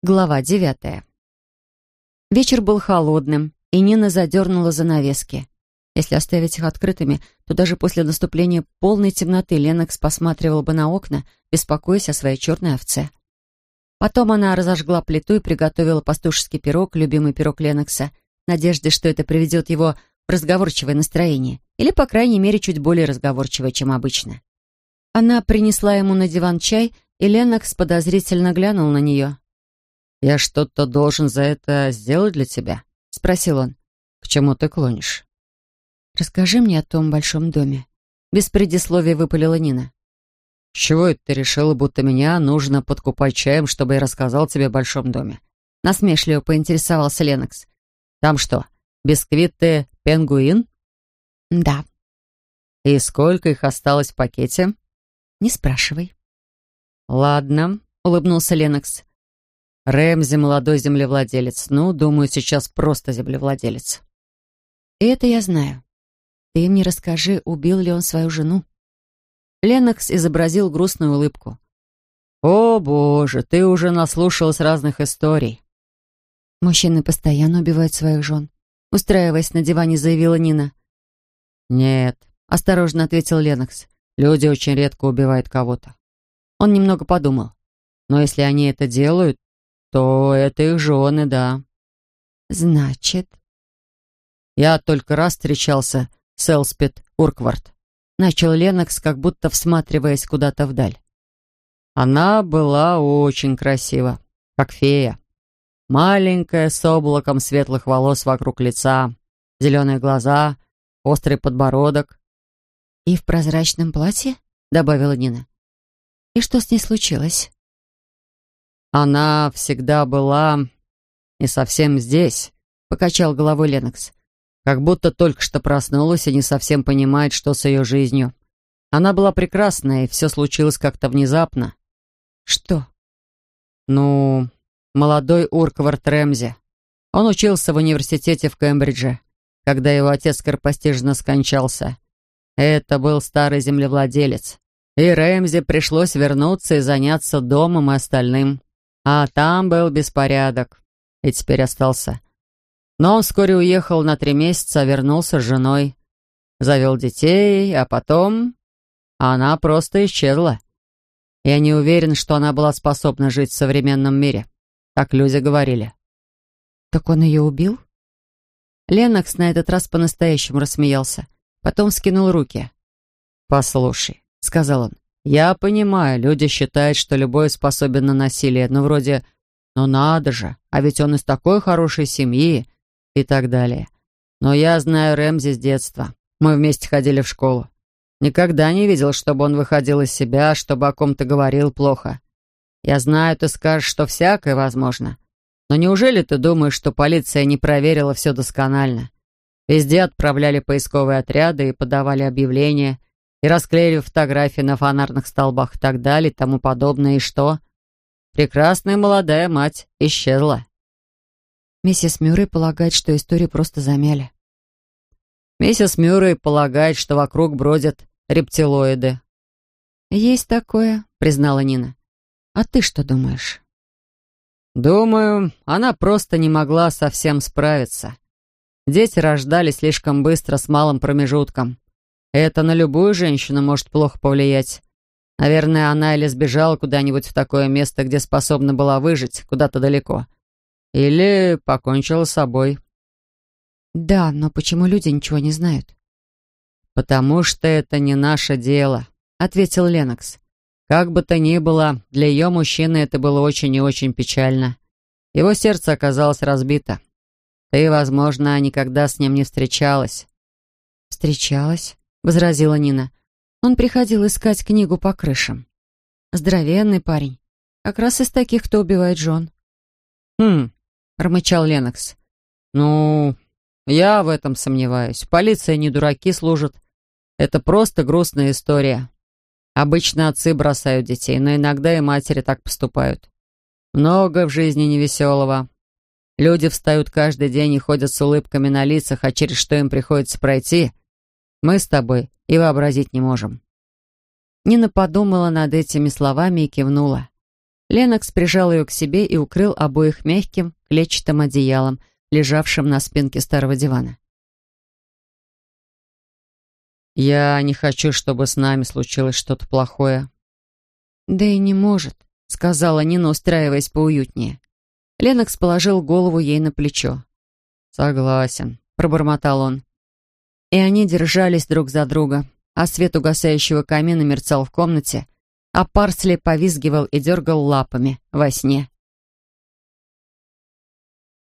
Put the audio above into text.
Глава девятая. Вечер был холодным, и Нина задернула занавески. Если оставить их открытыми, то даже после наступления полной темноты Ленокс посматривал бы на окна, беспокоясь о своей черной овце. Потом она разожгла плиту и приготовила пастушеский пирог, любимый пирог Ленокса, в надежде, что это приведет его в разговорчивое настроение, или, по крайней мере, чуть более разговорчивое, чем обычно. Она принесла ему на диван чай, и Ленокс подозрительно глянул на нее. «Я что-то должен за это сделать для тебя?» — спросил он. «К чему ты клонишь?» «Расскажи мне о том большом доме». Без предисловия выпалила Нина. «С чего это ты решила, будто меня нужно подкупать чаем, чтобы я рассказал тебе о большом доме?» Насмешливо поинтересовался Ленокс. «Там что, бисквиты пенгуин?» «Да». «И сколько их осталось в пакете?» «Не спрашивай». «Ладно», — улыбнулся Ленокс. Рэмзи молодой землевладелец. Ну, думаю, сейчас просто землевладелец. Это я знаю. Ты мне расскажи, убил ли он свою жену. Ленокс изобразил грустную улыбку. «О, боже, ты уже наслушалась разных историй». «Мужчины постоянно убивают своих жен», — устраиваясь на диване, заявила Нина. «Нет», — осторожно ответил Ленокс. «Люди очень редко убивают кого-то». Он немного подумал. «Но если они это делают, то это их жены, да. Значит? Я только раз встречался с Элспет Урквард. Начал Ленокс, как будто всматриваясь куда-то вдаль. Она была очень красива, как фея. Маленькая, с облаком светлых волос вокруг лица, зеленые глаза, острый подбородок. «И в прозрачном платье?» — добавила Нина. «И что с ней случилось?» «Она всегда была не совсем здесь», — покачал головой Ленокс. «Как будто только что проснулась и не совсем понимает, что с ее жизнью. Она была прекрасная, и все случилось как-то внезапно». «Что?» «Ну, молодой Урквард Рэмзи. Он учился в университете в Кембридже, когда его отец скоропостижно скончался. Это был старый землевладелец. И Рэмзи пришлось вернуться и заняться домом и остальным. А там был беспорядок. И теперь остался. Но он вскоре уехал на три месяца, вернулся с женой. Завел детей, а потом... Она просто исчезла. Я не уверен, что она была способна жить в современном мире. Так люди говорили. «Так он ее убил?» Ленокс на этот раз по-настоящему рассмеялся. Потом скинул руки. «Послушай», — сказал он, я понимаю, люди считают, что любой способен на насилие, ну вроде «ну надо же, а ведь он из такой хорошей семьи» и так далее. Но я знаю Рэмзи с детства. Мы вместе ходили в школу. Никогда не видел, чтобы он выходил из себя, чтобы о ком-то говорил плохо. Я знаю, ты скажешь, что всякое возможно. Но неужели ты думаешь, что полиция не проверила все досконально? Везде отправляли поисковые отряды и подавали объявления, и расклеили фотографии на фонарных столбах и так далее, и тому подобное, и что? Прекрасная молодая мать исчезла. Миссис Мюррей полагает, что историю просто замяли. Миссис Мюррей полагает, что вокруг бродят рептилоиды. «Есть такое», — признала Нина. «А ты что думаешь?» «Думаю, она просто не могла совсем справиться. Дети рождались слишком быстро, с малым промежутком. Это на любую женщину может плохо повлиять. Наверное, она или сбежала куда-нибудь в такое место, где способна была выжить, куда-то далеко. Или покончила с собой. Да, но почему люди ничего не знают? «Потому что это не наше дело», — ответил Ленокс. «Как бы то ни было, для ее мужчины это было очень и очень печально. Его сердце оказалось разбито. Ты, возможно, никогда с ним не встречалась». «Встречалась?» — возразила Нина. «Он приходил искать книгу по крышам. Здоровенный парень. Как раз из таких, кто убивает жен». «Хм», — промычал Ленокс. «Ну, я в этом сомневаюсь. Полиция не дураки служат. Это просто грустная история. Обычно отцы бросают детей, но иногда и матери так поступают. Много в жизни невеселого. Люди встают каждый день и ходят с улыбками на лицах, а через что им приходится пройти, мы с тобой и вообразить не можем». Нина подумала над этими словами и кивнула. Ленокс прижал ее к себе и укрыл обоих мягким клетчатым одеялом, лежавшим на спинке старого дивана. «Я не хочу, чтобы с нами случилось что-то плохое». «Да и не может», — сказала Нина, устраиваясь поуютнее. Ленокс положил голову ей на плечо. «Согласен», — пробормотал он. И они держались друг за друга, а свет угасающего камина мерцал в комнате, а Парсли повизгивал и дергал лапами во сне.